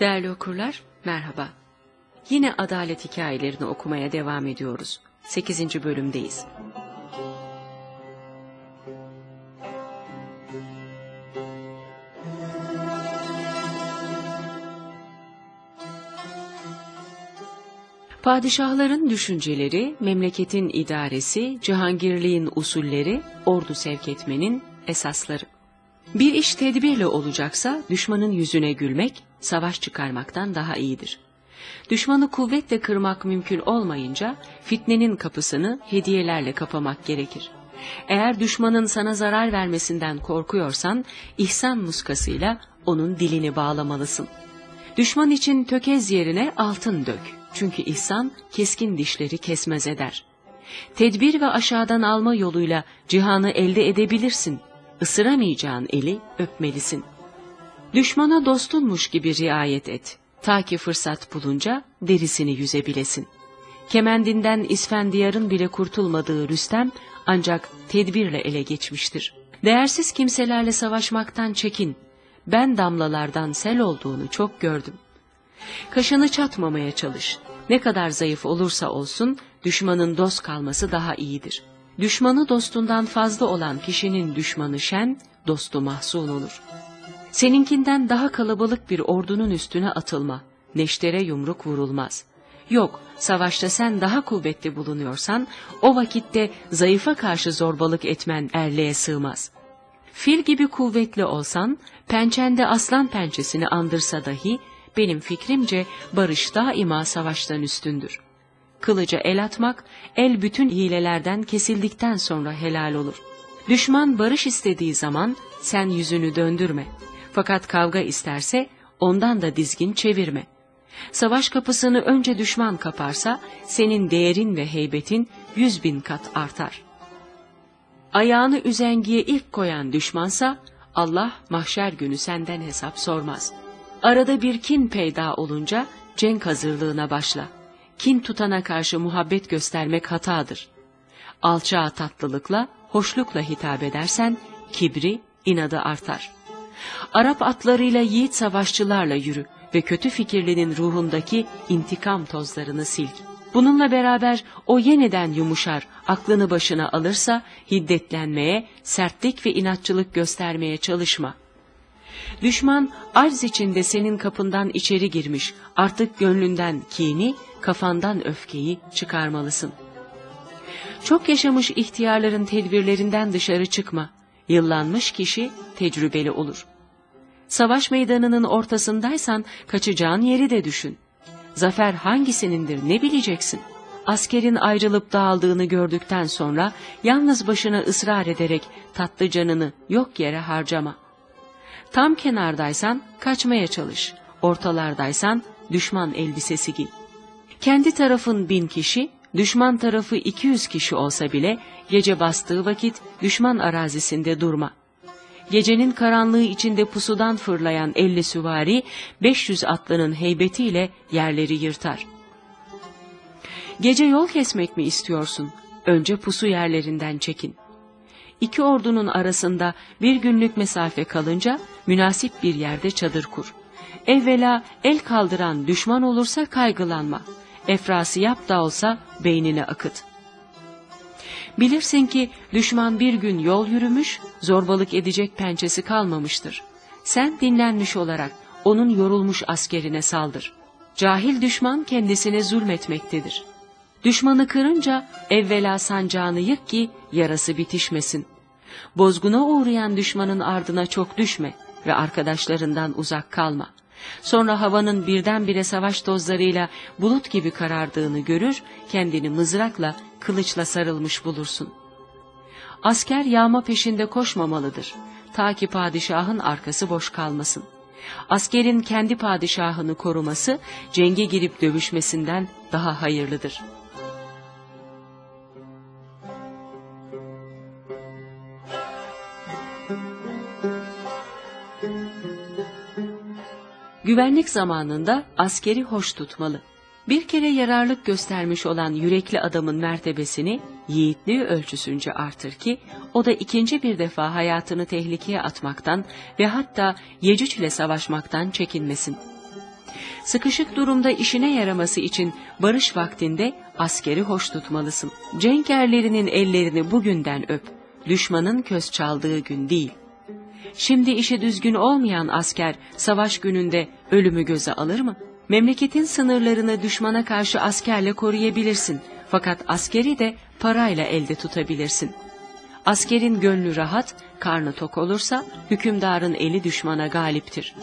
Değerli okurlar, merhaba. Yine adalet hikayelerini okumaya devam ediyoruz. 8. bölümdeyiz. Padişahların düşünceleri, memleketin idaresi, cihangirliğin usulleri, ordu sevk etmenin esasları. Bir iş tedbirle olacaksa düşmanın yüzüne gülmek, savaş çıkarmaktan daha iyidir. Düşmanı kuvvetle kırmak mümkün olmayınca fitnenin kapısını hediyelerle kapamak gerekir. Eğer düşmanın sana zarar vermesinden korkuyorsan ihsan muskasıyla onun dilini bağlamalısın. Düşman için tökez yerine altın dök. Çünkü ihsan keskin dişleri kesmez eder. Tedbir ve aşağıdan alma yoluyla cihanı elde edebilirsin. Isıramayacağın eli öpmelisin. Düşmana dostunmuş gibi riayet et. Ta ki fırsat bulunca derisini yüzebilesin. Kemendinden İsfendiyar'ın bile kurtulmadığı Rüstem ancak tedbirle ele geçmiştir. Değersiz kimselerle savaşmaktan çekin. Ben damlalardan sel olduğunu çok gördüm. Kaşını çatmamaya çalış. Ne kadar zayıf olursa olsun düşmanın dost kalması daha iyidir. Düşmanı dostundan fazla olan kişinin düşmanı şen, dostu mahzun olur. Seninkinden daha kalabalık bir ordunun üstüne atılma. Neştere yumruk vurulmaz. Yok, savaşta sen daha kuvvetli bulunuyorsan, o vakitte zayıfa karşı zorbalık etmen erliğe sığmaz. Fil gibi kuvvetli olsan, pençende aslan pençesini andırsa dahi, benim fikrimce barış daima savaştan üstündür. Kılıca el atmak, el bütün hilelerden kesildikten sonra helal olur. Düşman barış istediği zaman sen yüzünü döndürme. Fakat kavga isterse ondan da dizgin çevirme. Savaş kapısını önce düşman kaparsa senin değerin ve heybetin yüz bin kat artar. Ayağını üzengiye ilk koyan düşmansa Allah mahşer günü senden hesap sormaz.'' Arada bir kin peyda olunca cenk hazırlığına başla. Kin tutana karşı muhabbet göstermek hatadır. Alçağa tatlılıkla, hoşlukla hitap edersen kibri, inadı artar. Arap atlarıyla yiğit savaşçılarla yürü ve kötü fikirlinin ruhundaki intikam tozlarını silk. Bununla beraber o yeniden yumuşar, aklını başına alırsa hiddetlenmeye, sertlik ve inatçılık göstermeye çalışma.'' Düşman arz içinde senin kapından içeri girmiş, artık gönlünden kini, kafandan öfkeyi çıkarmalısın. Çok yaşamış ihtiyarların tedbirlerinden dışarı çıkma. Yıllanmış kişi tecrübeli olur. Savaş meydanının ortasındaysan kaçacağın yeri de düşün. Zafer hangisinindir ne bileceksin? Askerin ayrılıp dağıldığını gördükten sonra yalnız başına ısrar ederek tatlı canını yok yere harcama. Tam kenardaysan kaçmaya çalış. Ortalardaysan düşman elbisesi giy. Kendi tarafın bin kişi, düşman tarafı iki yüz kişi olsa bile gece bastığı vakit düşman arazisinde durma. Gecenin karanlığı içinde pusudan fırlayan elli süvari, beş yüz atlının heybetiyle yerleri yırtar. Gece yol kesmek mi istiyorsun? Önce pusu yerlerinden çekin iki ordunun arasında bir günlük mesafe kalınca münasip bir yerde çadır kur. Evvela el kaldıran düşman olursa kaygılanma. Efrası yap da olsa beynine akıt. Bilirsin ki düşman bir gün yol yürümüş, zorbalık edecek pençesi kalmamıştır. Sen dinlenmiş olarak onun yorulmuş askerine saldır. Cahil düşman kendisine zulmetmektedir. Düşmanı kırınca evvela sancağını yık ki yarası bitişmesin. Bozguna uğrayan düşmanın ardına çok düşme ve arkadaşlarından uzak kalma. Sonra havanın birdenbire savaş tozlarıyla bulut gibi karardığını görür, kendini mızrakla, kılıçla sarılmış bulursun. Asker yağma peşinde koşmamalıdır. Ta ki padişahın arkası boş kalmasın. Askerin kendi padişahını koruması, cenge girip dövüşmesinden daha hayırlıdır.'' Güvenlik zamanında askeri hoş tutmalı. Bir kere yararlık göstermiş olan yürekli adamın mertebesini yiğitliği ölçüsünce artır ki o da ikinci bir defa hayatını tehlikeye atmaktan ve hatta Yecüc ile savaşmaktan çekinmesin. Sıkışık durumda işine yaraması için barış vaktinde askeri hoş tutmalısın. Cenk erlerinin ellerini bugünden öp. Düşmanın köz çaldığı gün değil. Şimdi işi düzgün olmayan asker savaş gününde ölümü göze alır mı? Memleketin sınırlarını düşmana karşı askerle koruyabilirsin. Fakat askeri de parayla elde tutabilirsin. Askerin gönlü rahat, karnı tok olursa hükümdarın eli düşmana galiptir.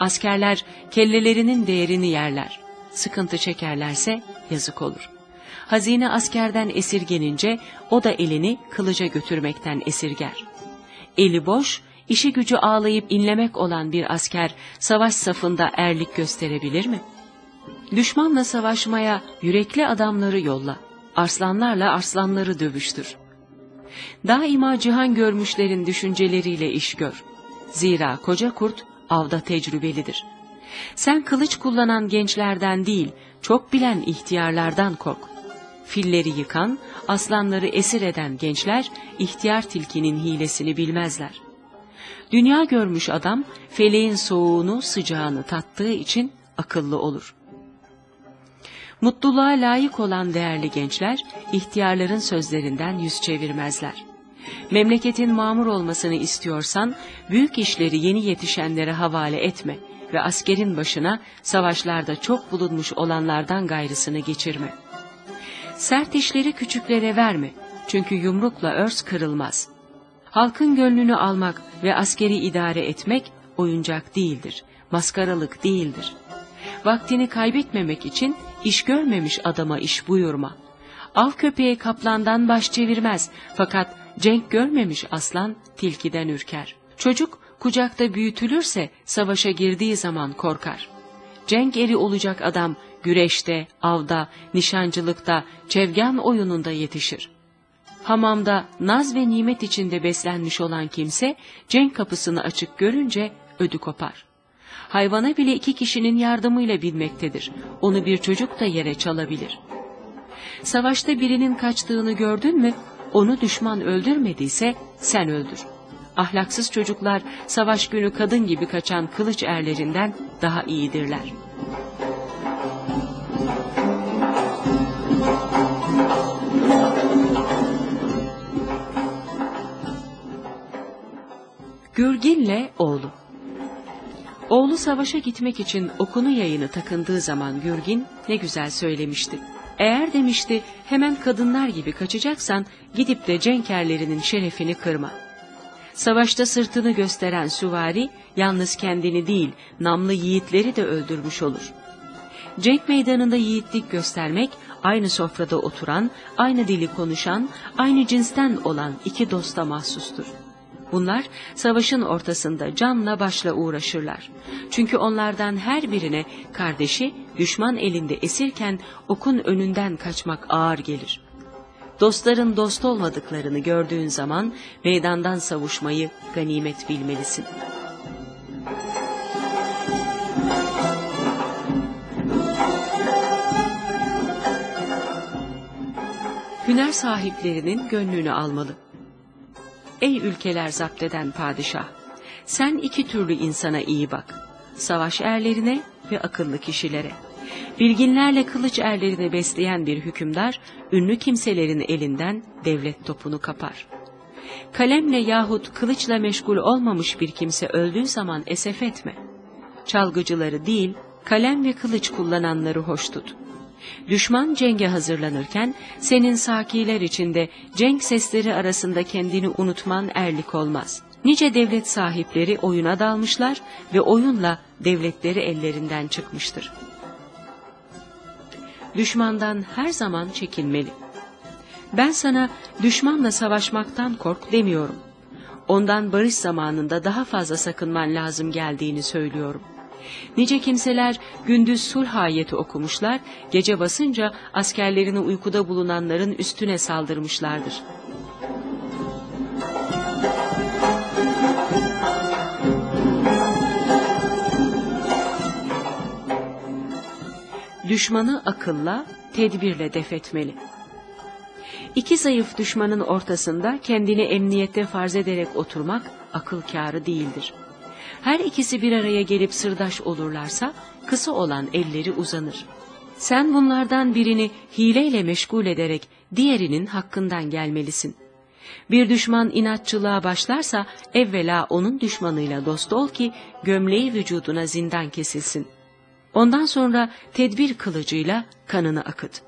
Askerler kellelerinin değerini yerler. Sıkıntı çekerlerse yazık olur. Hazine askerden esirgenince o da elini kılıca götürmekten esirger. Eli boş, işi gücü ağlayıp inlemek olan bir asker savaş safında erlik gösterebilir mi? Düşmanla savaşmaya yürekli adamları yolla. Arslanlarla arslanları dövüştür. Daima cihan görmüşlerin düşünceleriyle iş gör. Zira koca kurt avda tecrübelidir. Sen kılıç kullanan gençlerden değil, çok bilen ihtiyarlardan kork. Filleri yıkan, aslanları esir eden gençler ihtiyar tilkinin hilesini bilmezler. Dünya görmüş adam feleğin soğuğunu sıcağını tattığı için akıllı olur. Mutluluğa layık olan değerli gençler ihtiyarların sözlerinden yüz çevirmezler. Memleketin mamur olmasını istiyorsan büyük işleri yeni yetişenlere havale etme ve askerin başına savaşlarda çok bulunmuş olanlardan gayrısını geçirme. Sert işleri küçüklere verme çünkü yumrukla örs kırılmaz. Halkın gönlünü almak ve askeri idare etmek oyuncak değildir, maskaralık değildir. Vaktini kaybetmemek için iş görmemiş adama iş buyurma. Av köpeği kaplandan baş çevirmez fakat cenk görmemiş aslan tilkiden ürker. Çocuk kucakta büyütülürse savaşa girdiği zaman korkar. Cenk eri olacak adam güreşte, avda, nişancılıkta, çevgen oyununda yetişir. Hamamda naz ve nimet içinde beslenmiş olan kimse cenk kapısını açık görünce ödü kopar. Hayvana bile iki kişinin yardımıyla binmektedir. Onu bir çocuk da yere çalabilir. Savaşta birinin kaçtığını gördün mü onu düşman öldürmediyse sen öldür. Ahlaksız çocuklar savaş günü kadın gibi kaçan kılıç erlerinden daha iyidirler. Gürgin'le oğlu Oğlu savaşa gitmek için okunu yayını takındığı zaman Gürgin ne güzel söylemişti. Eğer demişti hemen kadınlar gibi kaçacaksan gidip de cenkerlerinin şerefini kırma. Savaşta sırtını gösteren süvari yalnız kendini değil namlı yiğitleri de öldürmüş olur. Cenk meydanında yiğitlik göstermek aynı sofrada oturan, aynı dili konuşan, aynı cinsten olan iki dosta mahsustur. Bunlar savaşın ortasında canla başla uğraşırlar. Çünkü onlardan her birine kardeşi düşman elinde esirken okun önünden kaçmak ağır gelir. Dostların dost olmadıklarını gördüğün zaman meydandan savuşmayı ganimet bilmelisin. Hüner sahiplerinin gönlünü almalı. Ey ülkeler zapt eden padişah! Sen iki türlü insana iyi bak. Savaş erlerine ve akıllı kişilere. Bilginlerle kılıç erlerini besleyen bir hükümdar, ünlü kimselerin elinden devlet topunu kapar. Kalemle yahut kılıçla meşgul olmamış bir kimse öldüğü zaman esef etme. Çalgıcıları değil, kalem ve kılıç kullananları hoş tut.'' Düşman cenge hazırlanırken senin sakiler içinde cenk sesleri arasında kendini unutman erlik olmaz. Nice devlet sahipleri oyuna dalmışlar ve oyunla devletleri ellerinden çıkmıştır. Düşmandan her zaman çekinmeli. Ben sana düşmanla savaşmaktan kork demiyorum. Ondan barış zamanında daha fazla sakınman lazım geldiğini söylüyorum.'' Nice kimseler gündüz sulh ayeti okumuşlar, gece basınca askerlerini uykuda bulunanların üstüne saldırmışlardır. Düşmanı akılla, tedbirle defetmeli. İki zayıf düşmanın ortasında kendini emniyette farz ederek oturmak akıl kârı değildir. Her ikisi bir araya gelip sırdaş olurlarsa kısa olan elleri uzanır. Sen bunlardan birini hileyle meşgul ederek diğerinin hakkından gelmelisin. Bir düşman inatçılığa başlarsa evvela onun düşmanıyla dost ol ki gömleği vücuduna zindan kesilsin. Ondan sonra tedbir kılıcıyla kanını akıt.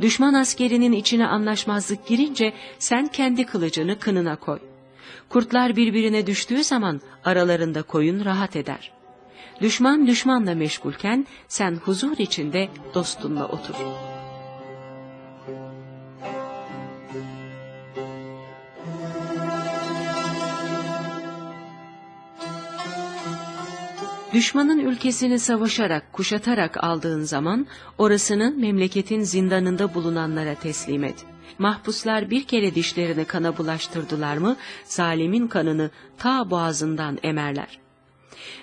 Düşman askerinin içine anlaşmazlık girince sen kendi kılıcını kınına koy. Kurtlar birbirine düştüğü zaman aralarında koyun rahat eder. Düşman düşmanla meşgulken sen huzur içinde dostunla otur. Düşmanın ülkesini savaşarak, kuşatarak aldığın zaman orasını memleketin zindanında bulunanlara teslim et. Mahpuslar bir kere dişlerini kana bulaştırdılar mı, zalimin kanını ta boğazından emerler.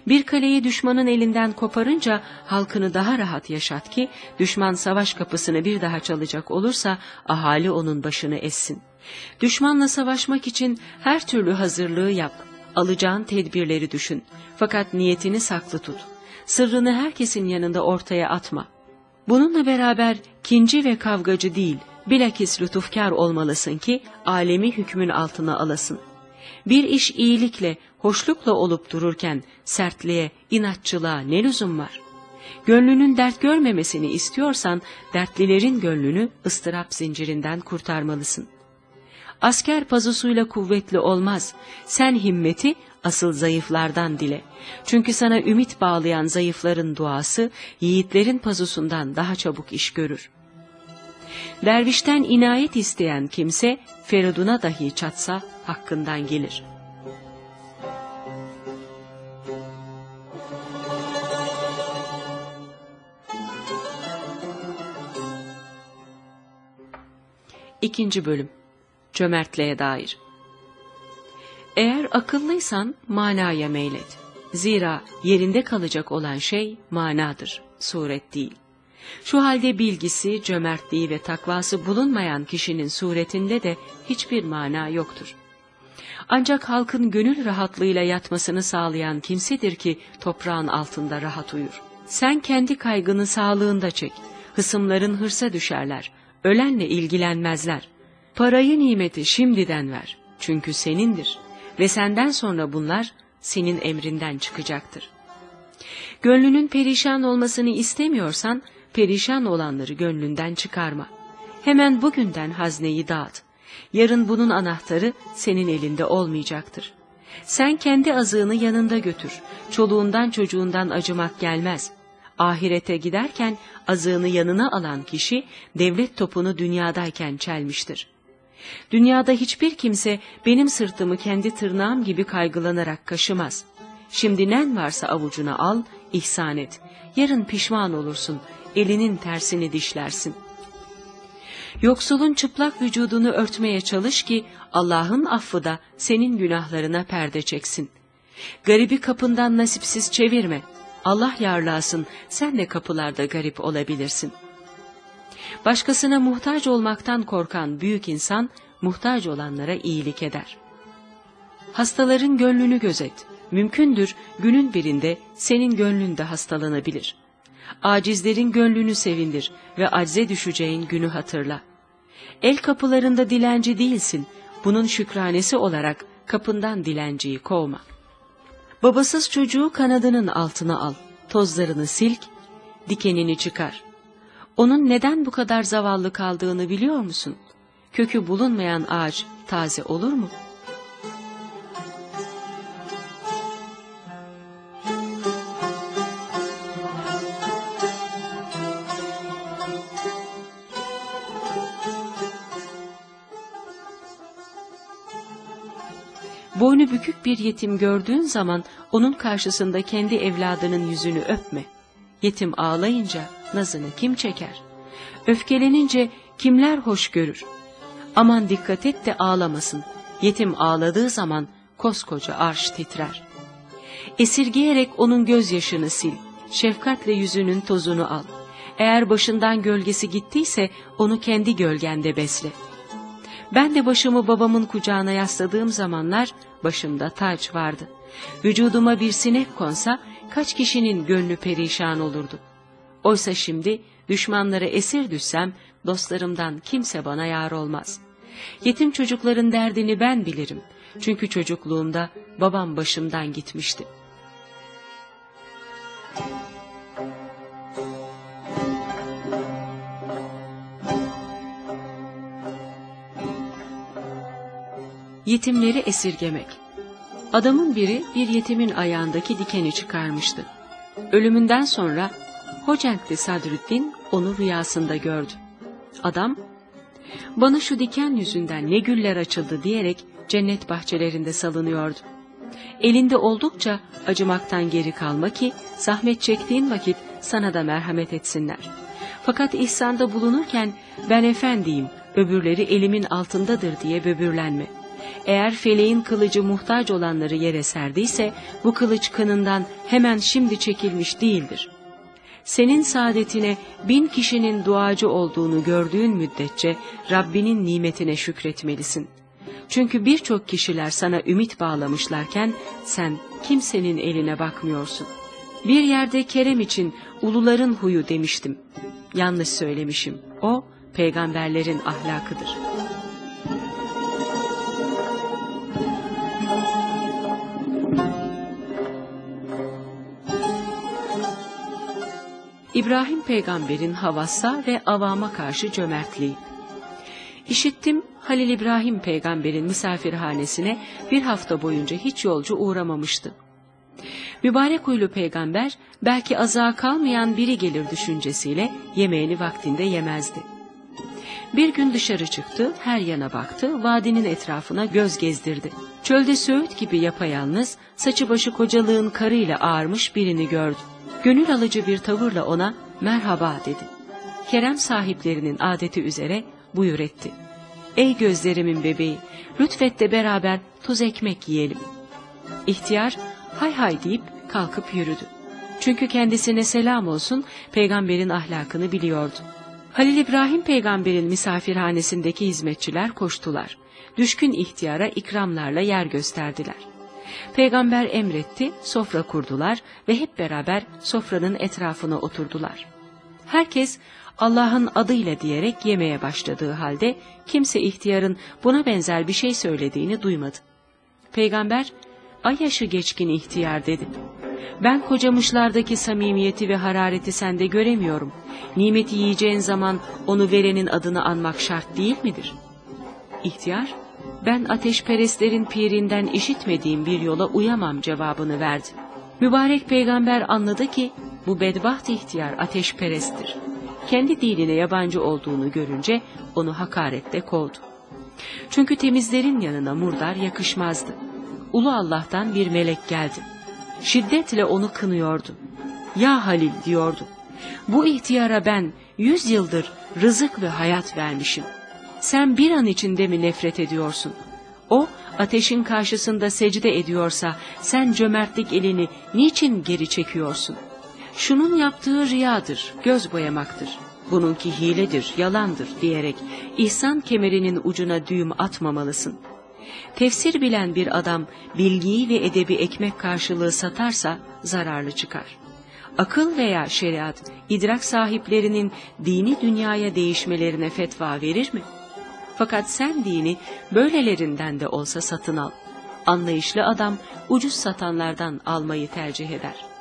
Bir kaleyi düşmanın elinden koparınca halkını daha rahat yaşat ki, düşman savaş kapısını bir daha çalacak olursa ahali onun başını essin. Düşmanla savaşmak için her türlü hazırlığı yap, alacağın tedbirleri düşün. Fakat niyetini saklı tut. Sırrını herkesin yanında ortaya atma. Bununla beraber kinci ve kavgacı değil, bilakis lütufkar olmalısın ki alemi hükmün altına alasın. Bir iş iyilikle, hoşlukla olup dururken sertliğe, inatçılığa ne lüzum var? Gönlünün dert görmemesini istiyorsan dertlilerin gönlünü ıstırap zincirinden kurtarmalısın. Asker pazusuyla kuvvetli olmaz. Sen himmeti asıl zayıflardan dile. Çünkü sana ümit bağlayan zayıfların duası, yiğitlerin pazusundan daha çabuk iş görür. Dervişten inayet isteyen kimse, Feridun'a dahi çatsa hakkından gelir. İkinci Bölüm Cömertliğe dair eğer akıllıysan manaya meylet. Zira yerinde kalacak olan şey manadır, suret değil. Şu halde bilgisi, cömertliği ve takvası bulunmayan kişinin suretinde de hiçbir mana yoktur. Ancak halkın gönül rahatlığıyla yatmasını sağlayan kimsedir ki toprağın altında rahat uyur. Sen kendi kaygını sağlığında çek. Hısımların hırsa düşerler. Ölenle ilgilenmezler. Parayı nimeti şimdiden ver. Çünkü senindir ve senden sonra bunlar senin emrinden çıkacaktır. Gönlünün perişan olmasını istemiyorsan, perişan olanları gönlünden çıkarma. Hemen bugünden hazneyi dağıt. Yarın bunun anahtarı senin elinde olmayacaktır. Sen kendi azığını yanında götür. Çoluğundan çocuğundan acımak gelmez. Ahirete giderken azığını yanına alan kişi devlet topunu dünyadayken çelmiştir. Dünyada hiçbir kimse benim sırtımı kendi tırnağım gibi kaygılanarak kaşımaz. Şimdi nen varsa avucuna al, ihsan et. Yarın pişman olursun, elinin tersini dişlersin. Yoksulun çıplak vücudunu örtmeye çalış ki Allah'ın affı da senin günahlarına perde çeksin. Garibi kapından nasipsiz çevirme. Allah yarlasın, sen de kapılarda garip olabilirsin.'' Başkasına muhtaç olmaktan korkan büyük insan, muhtaç olanlara iyilik eder. Hastaların gönlünü gözet. Mümkündür günün birinde senin gönlün de hastalanabilir. Acizlerin gönlünü sevindir ve acze düşeceğin günü hatırla. El kapılarında dilenci değilsin, bunun şükranesi olarak kapından dilenciyi kovma. Babasız çocuğu kanadının altına al, tozlarını silk, dikenini çıkar.'' Onun neden bu kadar zavallı kaldığını biliyor musun? Kökü bulunmayan ağaç taze olur mu? Boynu bükük bir yetim gördüğün zaman onun karşısında kendi evladının yüzünü öpme. Yetim ağlayınca nazını kim çeker? Öfkelenince kimler hoş görür? Aman dikkat et de ağlamasın. Yetim ağladığı zaman koskoca arş titrer. Esirgeyerek onun gözyaşını sil. Şefkatle yüzünün tozunu al. Eğer başından gölgesi gittiyse onu kendi gölgende besle. Ben de başımı babamın kucağına yasladığım zamanlar başımda taç vardı. Vücuduma bir sinek konsa kaç kişinin gönlü perişan olurdu. Oysa şimdi düşmanlara esir düşsem dostlarımdan kimse bana yar olmaz. Yetim çocukların derdini ben bilirim. Çünkü çocukluğumda babam başımdan gitmişti. Yetimleri esirgemek Adamın biri bir yetimin ayağındaki dikeni çıkarmıştı. Ölümünden sonra Hocentli Sadrüddin onu rüyasında gördü. Adam, bana şu diken yüzünden ne güller açıldı diyerek cennet bahçelerinde salınıyordu. Elinde oldukça acımaktan geri kalma ki zahmet çektiğin vakit sana da merhamet etsinler. Fakat ihsanda bulunurken ben efendiyim, öbürleri elimin altındadır diye böbürlenme. Eğer feleğin kılıcı muhtaç olanları yere serdiyse bu kılıç kanından hemen şimdi çekilmiş değildir. Senin saadetine bin kişinin duacı olduğunu gördüğün müddetçe Rabbinin nimetine şükretmelisin.'' Çünkü birçok kişiler sana ümit bağlamışlarken sen kimsenin eline bakmıyorsun. Bir yerde Kerem için uluların huyu demiştim. Yanlış söylemişim. O peygamberlerin ahlakıdır. İbrahim peygamberin havassa ve avama karşı cömertliği. İşittim Halil İbrahim peygamberin misafirhanesine bir hafta boyunca hiç yolcu uğramamıştı. Mübarek huylu peygamber belki azağa kalmayan biri gelir düşüncesiyle yemeğini vaktinde yemezdi. Bir gün dışarı çıktı, her yana baktı, vadinin etrafına göz gezdirdi. Çölde söğüt gibi yapayalnız, saçı başı kocalığın karıyla ağarmış birini gördü. Gönül alıcı bir tavırla ona merhaba dedi. Kerem sahiplerinin adeti üzere buyur etti. Ey gözlerimin bebeği, lütfet de beraber tuz ekmek yiyelim. İhtiyar hay hay deyip kalkıp yürüdü. Çünkü kendisine selam olsun peygamberin ahlakını biliyordu. Halil İbrahim peygamberin misafirhanesindeki hizmetçiler koştular. Düşkün ihtiyara ikramlarla yer gösterdiler. Peygamber emretti, sofra kurdular ve hep beraber sofranın etrafına oturdular. Herkes Allah'ın adıyla diyerek yemeye başladığı halde kimse ihtiyarın buna benzer bir şey söylediğini duymadı. Peygamber, ay yaşı geçkin ihtiyar dedi. Ben kocamışlardaki samimiyeti ve harareti sende göremiyorum. Nimeti yiyeceğin zaman onu verenin adını anmak şart değil midir? İhtiyar, ben ateşperestlerin pirinden işitmediğim bir yola uyamam cevabını verdi. Mübarek peygamber anladı ki bu bedbaht ihtiyar ateşperesttir kendi dinine yabancı olduğunu görünce onu hakaretle kovdu. Çünkü temizlerin yanına murdar yakışmazdı. Ulu Allah'tan bir melek geldi. Şiddetle onu kınıyordu. Ya Halil diyordu. Bu ihtiyara ben yüz yıldır rızık ve hayat vermişim. Sen bir an içinde mi nefret ediyorsun? O ateşin karşısında secde ediyorsa sen cömertlik elini niçin geri çekiyorsun?'' şunun yaptığı riyadır, göz boyamaktır. Bununki hiledir, yalandır diyerek ihsan kemerinin ucuna düğüm atmamalısın. Tefsir bilen bir adam bilgiyi ve edebi ekmek karşılığı satarsa zararlı çıkar. Akıl veya şeriat, idrak sahiplerinin dini dünyaya değişmelerine fetva verir mi? Fakat sen dini böylelerinden de olsa satın al. Anlayışlı adam ucuz satanlardan almayı tercih eder.''